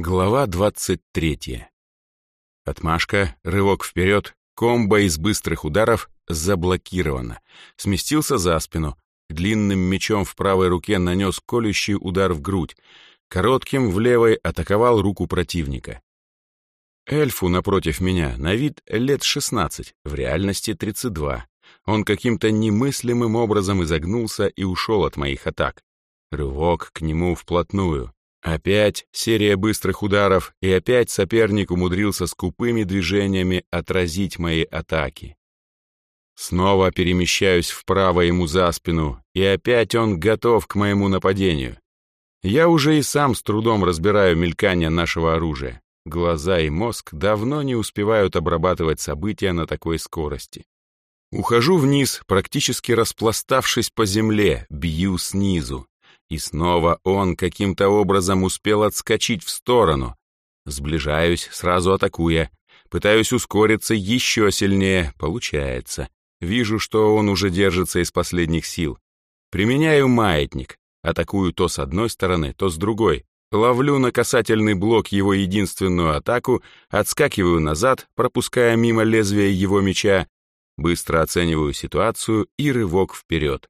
Глава 23. Отмашка, рывок вперед, комбо из быстрых ударов заблокировано. Сместился за спину, длинным мечом в правой руке нанес колющий удар в грудь, коротким в левой атаковал руку противника. Эльфу напротив меня на вид лет 16, в реальности 32. Он каким-то немыслимым образом изогнулся и ушел от моих атак. Рывок к нему вплотную. Опять серия быстрых ударов, и опять соперник умудрился скупыми движениями отразить мои атаки. Снова перемещаюсь вправо ему за спину, и опять он готов к моему нападению. Я уже и сам с трудом разбираю мелькание нашего оружия. Глаза и мозг давно не успевают обрабатывать события на такой скорости. Ухожу вниз, практически распластавшись по земле, бью снизу. И снова он каким-то образом успел отскочить в сторону. Сближаюсь, сразу атакуя. Пытаюсь ускориться еще сильнее. Получается. Вижу, что он уже держится из последних сил. Применяю маятник. Атакую то с одной стороны, то с другой. Ловлю на касательный блок его единственную атаку, отскакиваю назад, пропуская мимо лезвия его меча, быстро оцениваю ситуацию и рывок вперед.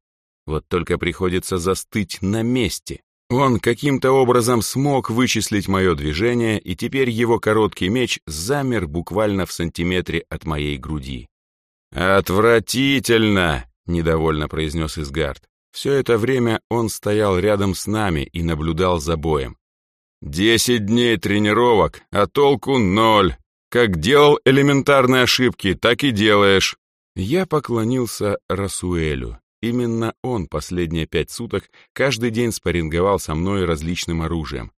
Вот только приходится застыть на месте. Он каким-то образом смог вычислить мое движение, и теперь его короткий меч замер буквально в сантиметре от моей груди. «Отвратительно!» — недовольно произнес Изгард. Все это время он стоял рядом с нами и наблюдал за боем. «Десять дней тренировок, а толку ноль. Как делал элементарные ошибки, так и делаешь». Я поклонился Расуэлю. Именно он последние пять суток каждый день спарринговал со мной различным оружием.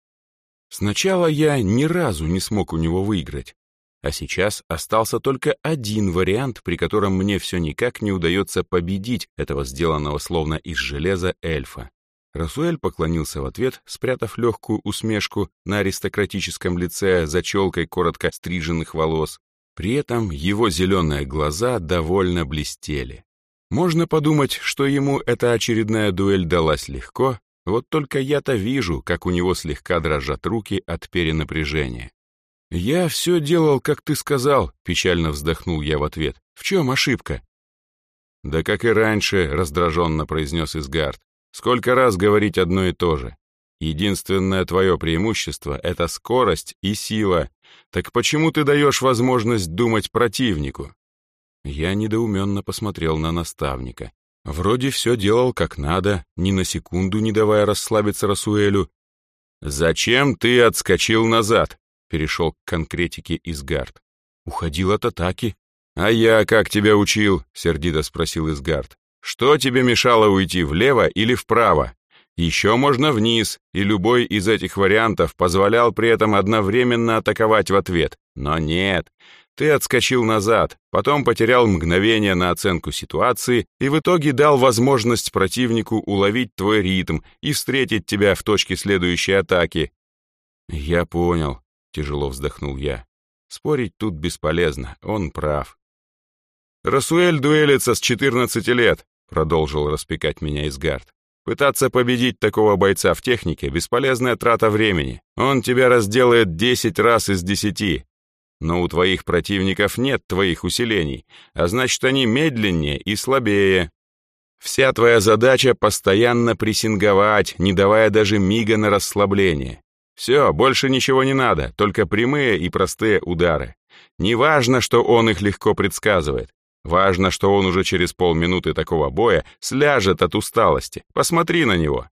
Сначала я ни разу не смог у него выиграть, а сейчас остался только один вариант, при котором мне все никак не удается победить этого сделанного словно из железа эльфа. Расуэль поклонился в ответ, спрятав легкую усмешку на аристократическом лице за челкой коротко стриженных волос. При этом его зеленые глаза довольно блестели. Можно подумать, что ему эта очередная дуэль далась легко, вот только я-то вижу, как у него слегка дрожат руки от перенапряжения. «Я все делал, как ты сказал», — печально вздохнул я в ответ. «В чем ошибка?» «Да как и раньше», — раздраженно произнес Изгард. «Сколько раз говорить одно и то же? Единственное твое преимущество — это скорость и сила. Так почему ты даешь возможность думать противнику? Я недоуменно посмотрел на наставника. Вроде все делал как надо, ни на секунду не давая расслабиться Расуэлю. «Зачем ты отскочил назад?» — перешел к конкретике Изгард. «Уходил от атаки». «А я как тебя учил?» — сердито спросил Изгард. «Что тебе мешало уйти влево или вправо? Еще можно вниз, и любой из этих вариантов позволял при этом одновременно атаковать в ответ. Но нет, ты отскочил назад, потом потерял мгновение на оценку ситуации и в итоге дал возможность противнику уловить твой ритм и встретить тебя в точке следующей атаки. Я понял, тяжело вздохнул я. Спорить тут бесполезно, он прав. Расуэль дуэлится с 14 лет, продолжил распекать меня Изгард. Пытаться победить такого бойца в технике — бесполезная трата времени. Он тебя разделает 10 раз из 10, но у твоих противников нет твоих усилений, а значит, они медленнее и слабее. Вся твоя задача — постоянно прессинговать, не давая даже мига на расслабление. Все, больше ничего не надо, только прямые и простые удары. Не важно, что он их легко предсказывает. Важно, что он уже через полминуты такого боя сляжет от усталости. Посмотри на него.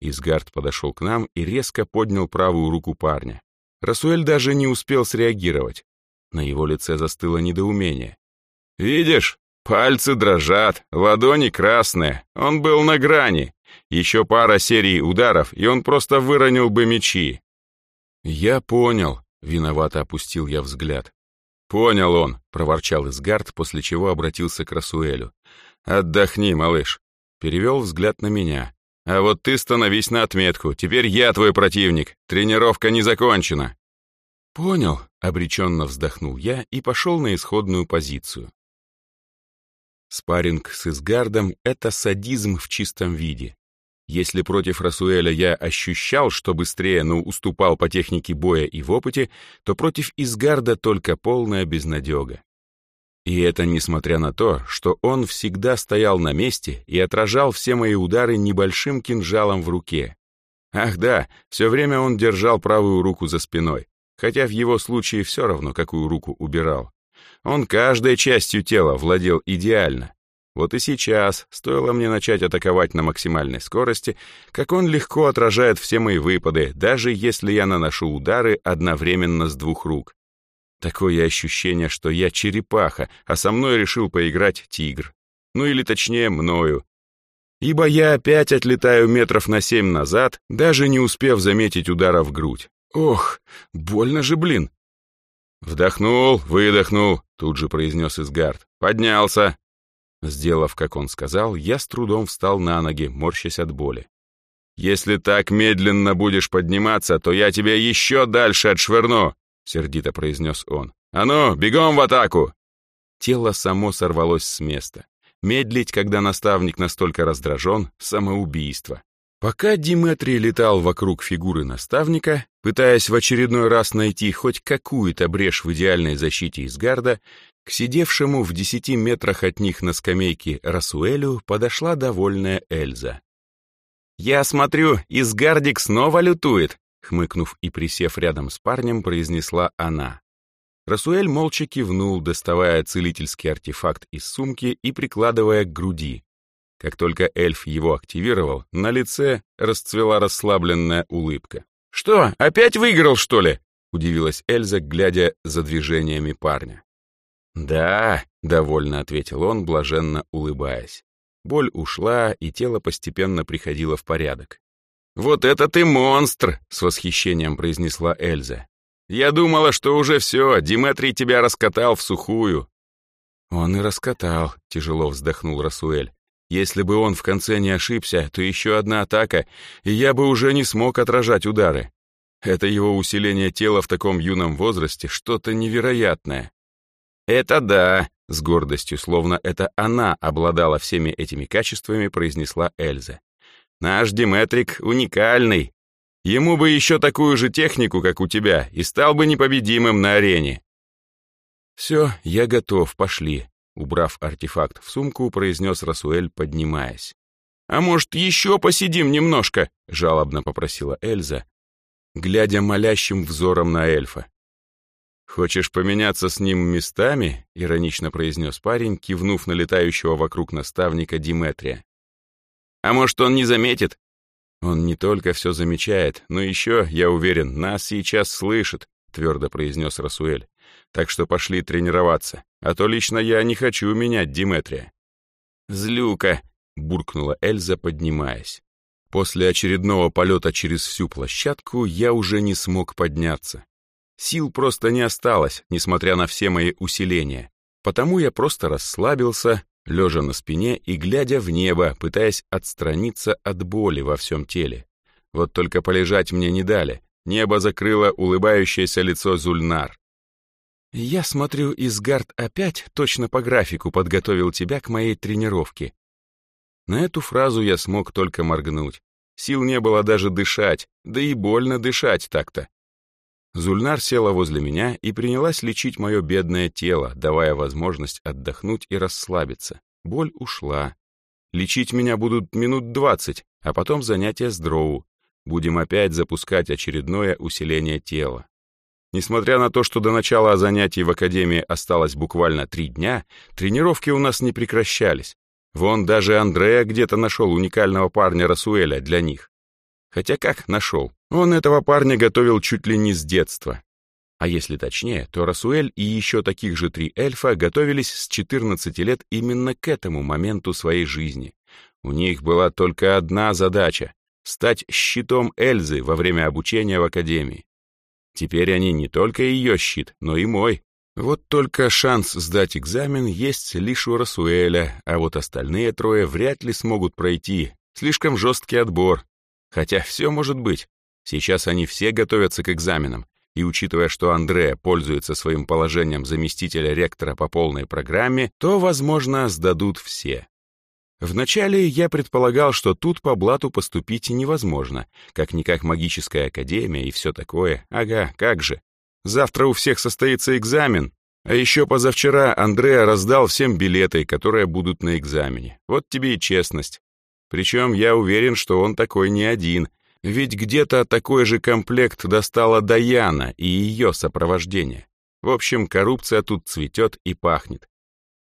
Изгард подошел к нам и резко поднял правую руку парня. Расуэль даже не успел среагировать. На его лице застыло недоумение. «Видишь, пальцы дрожат, ладони красные. Он был на грани. Еще пара серий ударов, и он просто выронил бы мечи». «Я понял», — виновато опустил я взгляд. «Понял он», — проворчал Изгард, после чего обратился к Расуэлю. «Отдохни, малыш». Перевел взгляд на меня. А вот ты становись на отметку. Теперь я твой противник. Тренировка не закончена. Понял, обреченно вздохнул я и пошел на исходную позицию. Спарринг с Изгардом — это садизм в чистом виде. Если против Расуэля я ощущал, что быстрее, но уступал по технике боя и в опыте, то против Изгарда только полная безнадега. И это несмотря на то, что он всегда стоял на месте и отражал все мои удары небольшим кинжалом в руке. Ах да, все время он держал правую руку за спиной, хотя в его случае все равно, какую руку убирал. Он каждой частью тела владел идеально, вот и сейчас, стоило мне начать атаковать на максимальной скорости, как он легко отражает все мои выпады, даже если я наношу удары одновременно с двух рук. Такое ощущение, что я черепаха, а со мной решил поиграть тигр. Ну или точнее, мною. Ибо я опять отлетаю метров на семь назад, даже не успев заметить удара в грудь. Ох, больно же, блин. Вдохнул, выдохнул, тут же произнес Изгард. Поднялся, Сделав, как он сказал, я с трудом встал на ноги, морщась от боли. «Если так медленно будешь подниматься, то я тебя еще дальше отшвырну!» — сердито произнес он. «А ну, бегом в атаку!» Тело само сорвалось с места. Медлить, когда наставник настолько раздражен — самоубийство. Пока Диметрий летал вокруг фигуры наставника, пытаясь в очередной раз найти хоть какую-то брешь в идеальной защите из гарда, к сидевшему в десяти метрах от них на скамейке Расуэлю подошла довольная Эльза. «Я смотрю, Изгардик снова лютует», хмыкнув и присев рядом с парнем, произнесла она. Расуэль молча кивнул, доставая целительский артефакт из сумки и прикладывая к груди. Как только эльф его активировал, на лице расцвела расслабленная улыбка. «Что, опять выиграл, что ли?» — удивилась Эльза, глядя за движениями парня. «Да», — довольно ответил он, блаженно улыбаясь. Боль ушла, и тело постепенно приходило в порядок. «Вот это ты монстр!» — с восхищением произнесла Эльза. «Я думала, что уже все, Диметрий тебя раскатал в сухую». «Он и раскатал», — тяжело вздохнул Расуэль. «Если бы он в конце не ошибся, то еще одна атака, и я бы уже не смог отражать удары. Это его усиление тела в таком юном возрасте что-то невероятное. «Это да», — с гордостью, словно это она обладала всеми этими качествами, произнесла Эльза. «Наш Диметрик уникальный. Ему бы еще такую же технику, как у тебя, и стал бы непобедимым на арене». «Все, я готов, пошли», — убрав артефакт в сумку, произнес Расуэль, поднимаясь. «А может, еще посидим немножко?» — жалобно попросила Эльза, глядя молящим взором на эльфа. «Хочешь поменяться с ним местами?» — иронично произнес парень, кивнув на летающего вокруг наставника Диметрия. «А может, он не заметит?» «Он не только все замечает, но еще, я уверен, нас сейчас слышит», — твердо произнес Расуэль. «Так что пошли тренироваться, а то лично я не хочу менять Диметрия». «Злюка!» — буркнула Эльза, поднимаясь. После очередного полета через всю площадку я уже не смог подняться. Сил просто не осталось, несмотря на все мои усиления. Потому я просто расслабился, лежа на спине и глядя в небо, пытаясь отстраниться от боли во всем теле. Вот только полежать мне не дали. Небо закрыло улыбающееся лицо Зульнар. «Я смотрю, Изгард опять точно по графику подготовил тебя к моей тренировке». На эту фразу я смог только моргнуть. Сил не было даже дышать, да и больно дышать так-то. Зульнар села возле меня и принялась лечить мое бедное тело, давая возможность отдохнуть и расслабиться. Боль ушла. Лечить меня будут минут двадцать, а потом занятия с дроу. Будем опять запускать очередное усиление тела. Несмотря на то, что до начала занятий в Академии осталось буквально три дня, тренировки у нас не прекращались. Вон даже Андрея где-то нашел уникального парня Расуэля для них. Хотя как нашел? Он этого парня готовил чуть ли не с детства. А если точнее, то Расуэль и еще таких же три эльфа готовились с 14 лет именно к этому моменту своей жизни. У них была только одна задача — стать щитом Эльзы во время обучения в Академии. Теперь они не только ее щит, но и мой. Вот только шанс сдать экзамен есть лишь у Расуэля, а вот остальные трое вряд ли смогут пройти. Слишком жесткий отбор. Хотя все может быть. Сейчас они все готовятся к экзаменам, и учитывая, что Андреа пользуется своим положением заместителя ректора по полной программе, то, возможно, сдадут все. Вначале я предполагал, что тут по блату поступить невозможно, как-никак магическая академия и все такое. Ага, как же. Завтра у всех состоится экзамен, а еще позавчера Андреа раздал всем билеты, которые будут на экзамене. Вот тебе и честность. Причем я уверен, что он такой не один, ведь где-то такой же комплект достала Даяна и ее сопровождение. В общем, коррупция тут цветет и пахнет.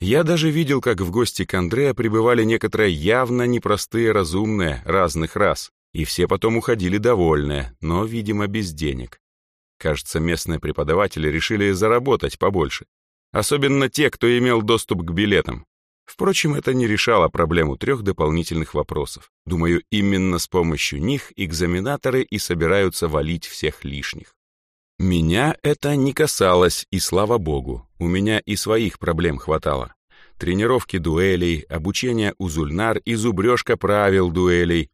Я даже видел, как в гости к Андреа прибывали некоторые явно непростые разумные разных рас, и все потом уходили довольные, но, видимо, без денег. Кажется, местные преподаватели решили заработать побольше. Особенно те, кто имел доступ к билетам. Впрочем, это не решало проблему трех дополнительных вопросов. Думаю, именно с помощью них экзаменаторы и собираются валить всех лишних. Меня это не касалось, и слава богу, у меня и своих проблем хватало. Тренировки дуэлей, обучение узульнар и зубрежка правил дуэлей,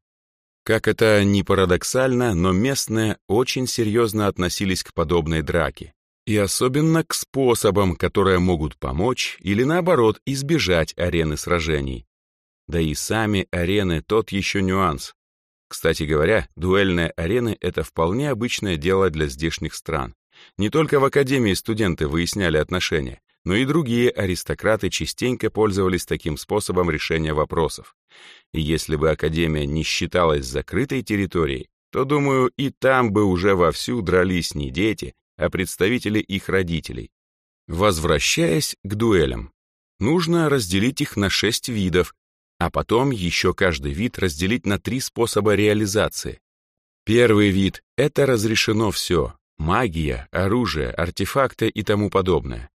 как это ни парадоксально, но местные очень серьезно относились к подобной драке. И особенно к способам, которые могут помочь или наоборот избежать арены сражений. Да и сами арены тот еще нюанс. Кстати говоря, дуэльные арены — это вполне обычное дело для здешних стран. Не только в академии студенты выясняли отношения, но и другие аристократы частенько пользовались таким способом решения вопросов. И если бы Академия не считалась закрытой территорией, то, думаю, и там бы уже вовсю дрались не дети, а представители их родителей. Возвращаясь к дуэлям, нужно разделить их на шесть видов, а потом еще каждый вид разделить на три способа реализации. Первый вид — это разрешено все — магия, оружие, артефакты и тому подобное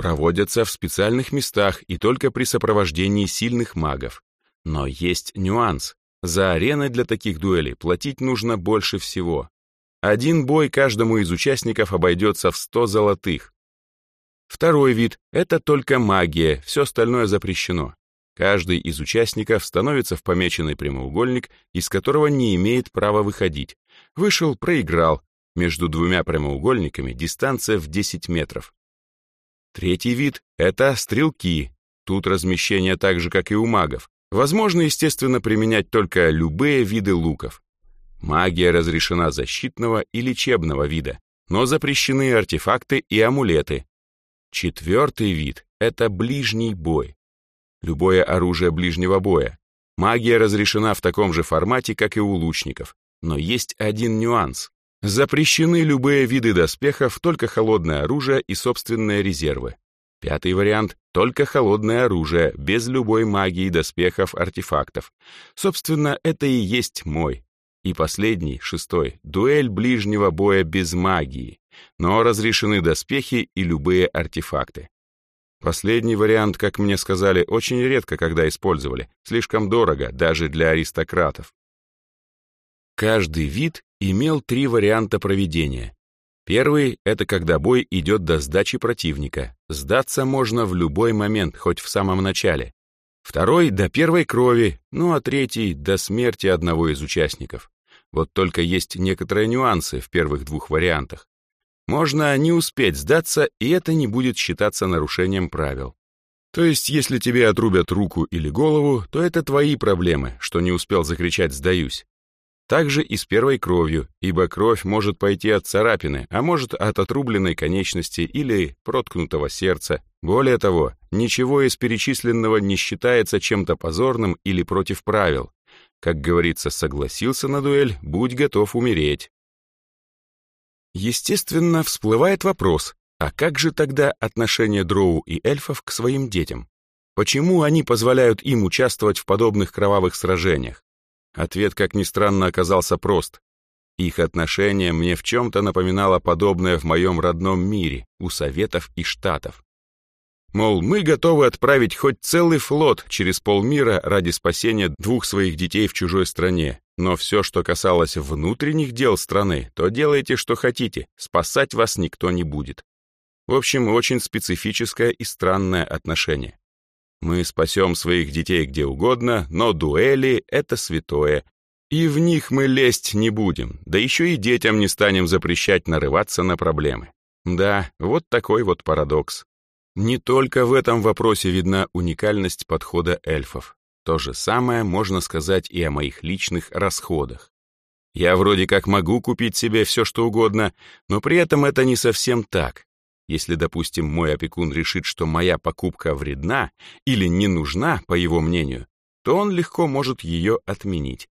проводятся в специальных местах и только при сопровождении сильных магов. Но есть нюанс. За арены для таких дуэлей платить нужно больше всего. Один бой каждому из участников обойдется в 100 золотых. Второй вид — это только магия, все остальное запрещено. Каждый из участников становится в помеченный прямоугольник, из которого не имеет права выходить. Вышел, проиграл. Между двумя прямоугольниками дистанция в 10 метров. Третий вид — это стрелки. Тут размещение так же, как и у магов. Возможно, естественно, применять только любые виды луков. Магия разрешена защитного и лечебного вида, но запрещены артефакты и амулеты. Четвертый вид — это ближний бой. Любое оружие ближнего боя. Магия разрешена в таком же формате, как и у лучников. Но есть один нюанс. Запрещены любые виды доспехов, только холодное оружие и собственные резервы. Пятый вариант — только холодное оружие, без любой магии, доспехов, артефактов. Собственно, это и есть мой. И последний, шестой, дуэль ближнего боя без магии, но разрешены доспехи и любые артефакты. Последний вариант, как мне сказали, очень редко когда использовали, слишком дорого даже для аристократов. Каждый вид имел три варианта проведения. Первый — это когда бой идет до сдачи противника. Сдаться можно в любой момент, хоть в самом начале. Второй — до первой крови, ну а третий — до смерти одного из участников. Вот только есть некоторые нюансы в первых двух вариантах. Можно не успеть сдаться, и это не будет считаться нарушением правил. То есть, если тебе отрубят руку или голову, то это твои проблемы, что не успел закричать «сдаюсь». Также и с первой кровью, ибо кровь может пойти от царапины, а может от отрубленной конечности или проткнутого сердца. Более того, ничего из перечисленного не считается чем-то позорным или против правил. Как говорится, согласился на дуэль, будь готов умереть. Естественно, всплывает вопрос, а как же тогда отношение дроу и эльфов к своим детям? Почему они позволяют им участвовать в подобных кровавых сражениях? Ответ, как ни странно, оказался прост. Их отношение мне в чем-то напоминало подобное в моем родном мире, у Советов и Штатов. Мол, мы готовы отправить хоть целый флот через полмира ради спасения двух своих детей в чужой стране, но все, что касалось внутренних дел страны, то делайте, что хотите, спасать вас никто не будет. В общем, очень специфическое и странное отношение. Мы спасем своих детей где угодно, но дуэли — это святое. И в них мы лезть не будем, да еще и детям не станем запрещать нарываться на проблемы. Да, вот такой вот парадокс. Не только в этом вопросе видна уникальность подхода эльфов. То же самое можно сказать и о моих личных расходах. Я вроде как могу купить себе все, что угодно, но при этом это не совсем так. Если, допустим, мой опекун решит, что моя покупка вредна или не нужна, по его мнению, то он легко может ее отменить.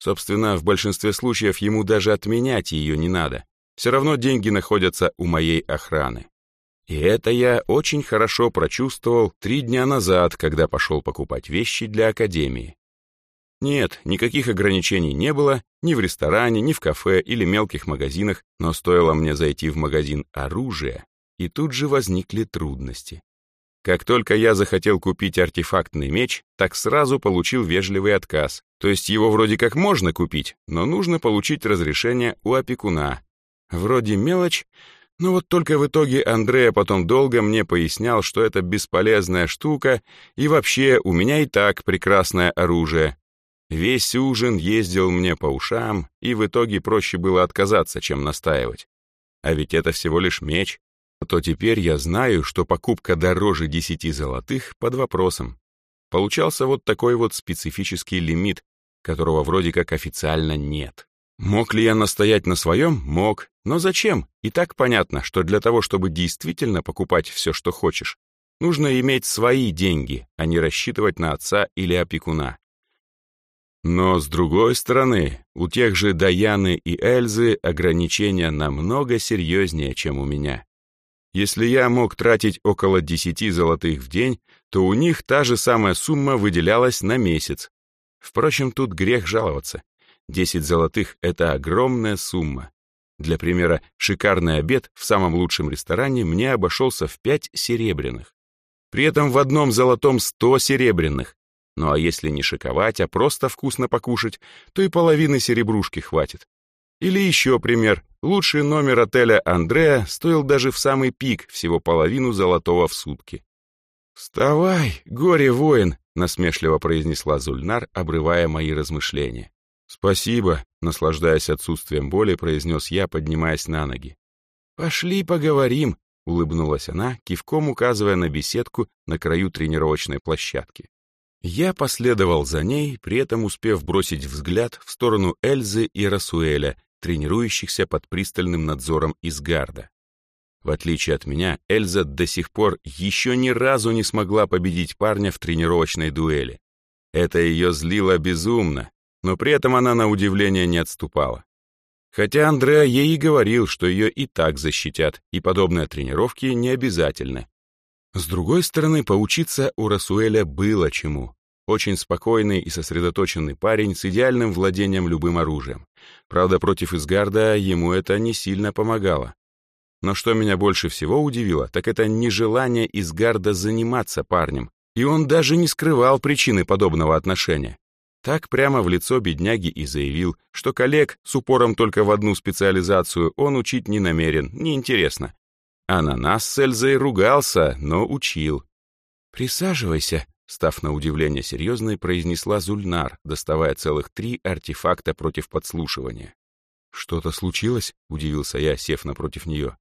Собственно, в большинстве случаев ему даже отменять ее не надо. Все равно деньги находятся у моей охраны. И это я очень хорошо прочувствовал три дня назад, когда пошел покупать вещи для академии. Нет, никаких ограничений не было ни в ресторане, ни в кафе или мелких магазинах, но стоило мне зайти в магазин оружия, и тут же возникли трудности. Как только я захотел купить артефактный меч, так сразу получил вежливый отказ. То есть его вроде как можно купить, но нужно получить разрешение у опекуна. Вроде мелочь, но вот только в итоге Андрея потом долго мне пояснял, что это бесполезная штука, и вообще у меня и так прекрасное оружие. Весь ужин ездил мне по ушам, и в итоге проще было отказаться, чем настаивать. А ведь это всего лишь меч. То теперь я знаю, что покупка дороже десяти золотых под вопросом. Получался вот такой вот специфический лимит, которого вроде как официально нет. Мог ли я настоять на своем? Мог. Но зачем? И так понятно, что для того, чтобы действительно покупать все, что хочешь, нужно иметь свои деньги, а не рассчитывать на отца или опекуна. Но, с другой стороны, у тех же Даяны и Эльзы ограничения намного серьезнее, чем у меня. Если я мог тратить около 10 золотых в день, то у них та же самая сумма выделялась на месяц. Впрочем, тут грех жаловаться. 10 золотых — это огромная сумма. Для примера, шикарный обед в самом лучшем ресторане мне обошелся в 5 серебряных. При этом в одном золотом 100 серебряных. Ну а если не шиковать, а просто вкусно покушать, то и половины серебрушки хватит. Или еще пример. Лучший номер отеля «Андреа» стоил даже в самый пик всего половину золотого в сутки. «Вставай, горе-воин!» — насмешливо произнесла Зульнар, обрывая мои размышления. «Спасибо», — наслаждаясь отсутствием боли, произнес я, поднимаясь на ноги. «Пошли поговорим», — улыбнулась она, кивком указывая на беседку на краю тренировочной площадки. Я последовал за ней, при этом успев бросить взгляд в сторону Эльзы и Расуэля, тренирующихся под пристальным надзором Изгарда. В отличие от меня, Эльза до сих пор еще ни разу не смогла победить парня в тренировочной дуэли. Это ее злило безумно, но при этом она на удивление не отступала. Хотя Андреа ей и говорил, что ее и так защитят, и подобные тренировки не обязательны. С другой стороны, поучиться у Расуэля было чему. Очень спокойный и сосредоточенный парень с идеальным владением любым оружием. Правда, против Изгарда ему это не сильно помогало. Но что меня больше всего удивило, так это нежелание Изгарда заниматься парнем, и он даже не скрывал причины подобного отношения. Так прямо в лицо бедняги и заявил, что коллег с упором только в одну специализацию он учить не намерен, неинтересно. А на нас с Эльзой ругался, но учил. «Присаживайся», — став на удивление серьезной, произнесла Зульнар, доставая целых три артефакта против подслушивания. «Что-то случилось?» — удивился я, сев напротив нее.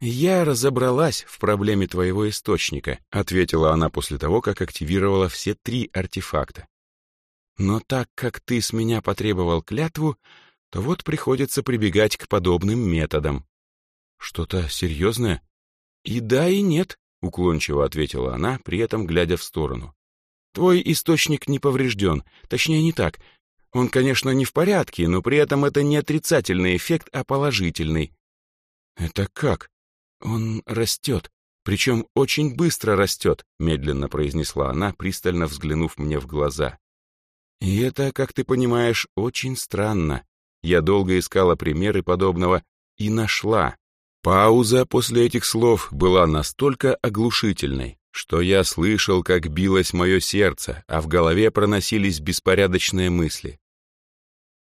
«Я разобралась в проблеме твоего источника», — ответила она после того, как активировала все три артефакта. Но так как ты с меня потребовал клятву, то вот приходится прибегать к подобным методам. Что-то серьезное? И да, и нет, уклончиво ответила она, при этом глядя в сторону. Твой источник не поврежден, точнее не так. Он, конечно, не в порядке, но при этом это не отрицательный эффект, а положительный. Это как? Он растет, причем очень быстро растет, медленно произнесла она, пристально взглянув мне в глаза. И это, как ты понимаешь, очень странно. Я долго искала примеры подобного и нашла. Пауза после этих слов была настолько оглушительной, что я слышал, как билось мое сердце, а в голове проносились беспорядочные мысли.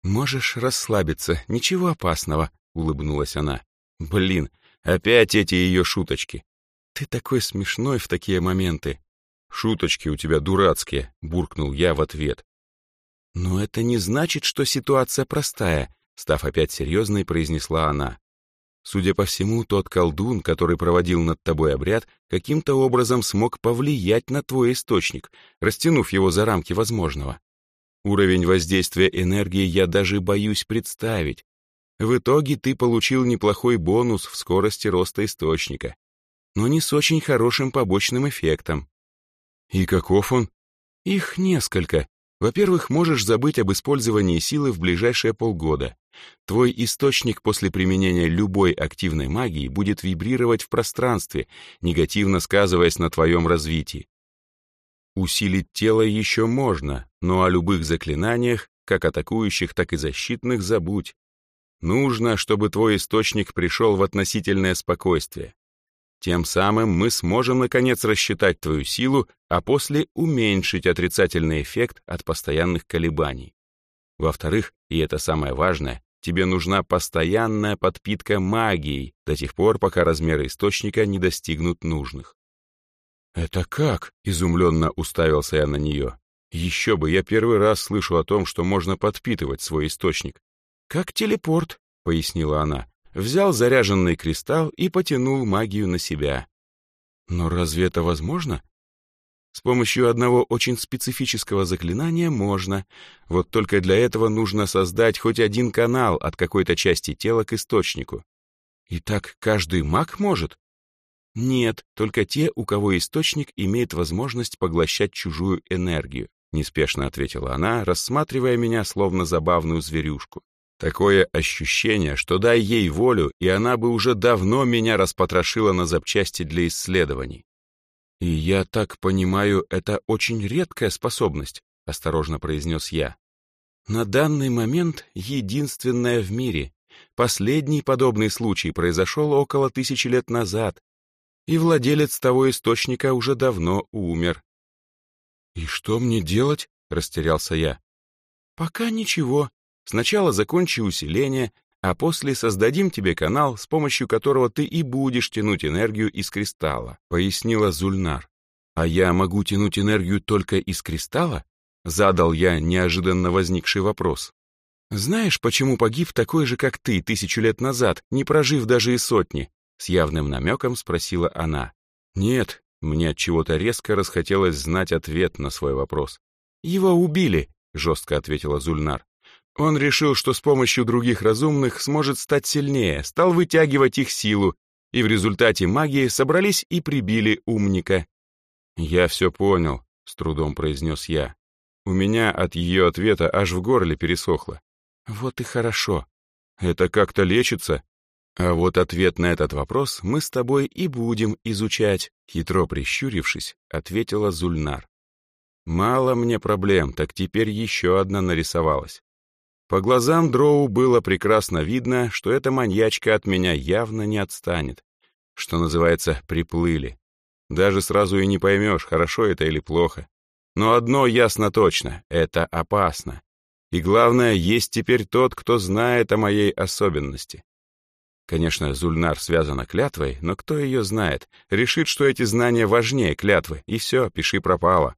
«Можешь расслабиться, ничего опасного», — улыбнулась она. «Блин, опять эти ее шуточки. Ты такой смешной в такие моменты». «Шуточки у тебя дурацкие», — буркнул я в ответ. «Но это не значит, что ситуация простая», — став опять серьезной, произнесла она. Судя по всему, тот колдун, который проводил над тобой обряд, каким-то образом смог повлиять на твой источник, растянув его за рамки возможного. Уровень воздействия энергии я даже боюсь представить. В итоге ты получил неплохой бонус в скорости роста источника, но не с очень хорошим побочным эффектом. И каков он? Их несколько. Во-первых, можешь забыть об использовании силы в ближайшие полгода. Твой источник после применения любой активной магии будет вибрировать в пространстве, негативно сказываясь на твоем развитии. Усилить тело еще можно, но о любых заклинаниях, как атакующих, так и защитных, забудь. Нужно, чтобы твой источник пришел в относительное спокойствие. Тем самым мы сможем, наконец, рассчитать твою силу, а после уменьшить отрицательный эффект от постоянных колебаний. Во-вторых, и это самое важное, тебе нужна постоянная подпитка магией до тех пор, пока размеры источника не достигнут нужных. «Это как?» — изумленно уставился я на нее. «Еще бы, я первый раз слышу о том, что можно подпитывать свой источник. «Как телепорт», — пояснила она. Взял заряженный кристалл и потянул магию на себя. Но разве это возможно? С помощью одного очень специфического заклинания можно. Вот только для этого нужно создать хоть один канал от какой-то части тела к источнику. И так каждый маг может? Нет, только те, у кого источник имеет возможность поглощать чужую энергию, неспешно ответила она, рассматривая меня словно забавную зверюшку. Такое ощущение, что дай ей волю, и она бы уже давно меня распотрошила на запчасти для исследований. «И я так понимаю, это очень редкая способность», — осторожно произнес я. «На данный момент единственная в мире. Последний подобный случай произошел около тысячи лет назад, и владелец того источника уже давно умер». «И что мне делать?» — растерялся я. «Пока ничего», Сначала закончи усиление, а после создадим тебе канал, с помощью которого ты и будешь тянуть энергию из кристалла», — пояснила Зульнар. «А я могу тянуть энергию только из кристалла?» — задал я неожиданно возникший вопрос. «Знаешь, почему погиб такой же, как ты, тысячу лет назад, не прожив даже и сотни?» — с явным намеком спросила она. «Нет, мне от чего-то резко расхотелось знать ответ на свой вопрос. «Его убили», — жестко ответила Зульнар. Он решил, что с помощью других разумных сможет стать сильнее, стал вытягивать их силу, и в результате магии собрались и прибили умника. «Я все понял», — с трудом произнес я. У меня от ее ответа аж в горле пересохло. «Вот и хорошо. Это как-то лечится?» А вот ответ на этот вопрос мы с тобой и будем изучать, хитро прищурившись, ответила Зульнар. Мало мне проблем, так теперь еще одна нарисовалась. По глазам Дроу было прекрасно видно, что эта маньячка от меня явно не отстанет. Что называется, приплыли. Даже сразу и не поймешь, хорошо это или плохо. Но одно ясно точно — это опасно. И главное, есть теперь тот, кто знает о моей особенности. Конечно, Зульнар связана клятвой, но кто ее знает? Решит, что эти знания важнее клятвы, и все, пиши пропало.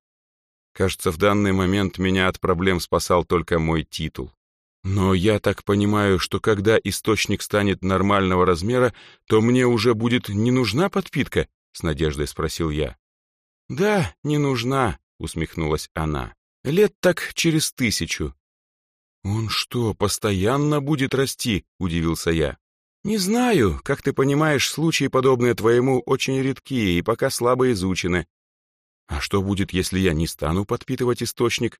Кажется, в данный момент меня от проблем спасал только мой титул. Но я так понимаю, что когда источник станет нормального размера, то мне уже будет не нужна подпитка? С надеждой спросил я. Да, не нужна, усмехнулась она. Лет так через тысячу. Он что, постоянно будет расти? Удивился я. Не знаю, как ты понимаешь, случаи, подобные твоему, очень редкие и пока слабо изучены. А что будет, если я не стану подпитывать источник?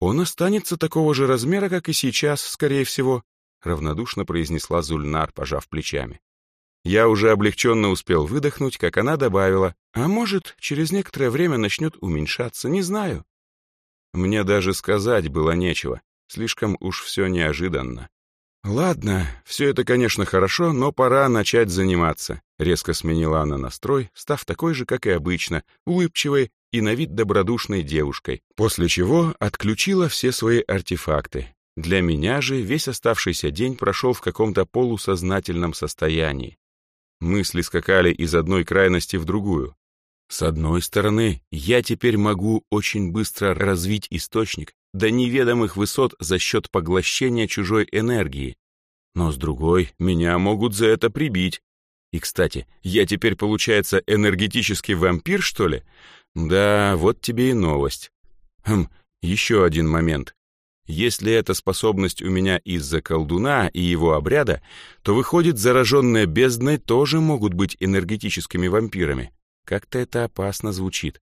«Он останется такого же размера, как и сейчас, скорее всего», равнодушно произнесла Зульнар, пожав плечами. Я уже облегченно успел выдохнуть, как она добавила, «А может, через некоторое время начнет уменьшаться, не знаю». Мне даже сказать было нечего, слишком уж все неожиданно. «Ладно, все это, конечно, хорошо, но пора начать заниматься», резко сменила она настрой, став такой же, как и обычно, улыбчивой и на вид добродушной девушкой, после чего отключила все свои артефакты. Для меня же весь оставшийся день прошел в каком-то полусознательном состоянии. Мысли скакали из одной крайности в другую. С одной стороны, я теперь могу очень быстро развить источник до неведомых высот за счет поглощения чужой энергии. Но с другой, меня могут за это прибить. И, кстати, я теперь, получается, энергетический вампир, что ли? Да, вот тебе и новость. Хм, еще один момент. Если эта способность у меня из-за колдуна и его обряда, то выходит, зараженные бездной тоже могут быть энергетическими вампирами. Как-то это опасно звучит.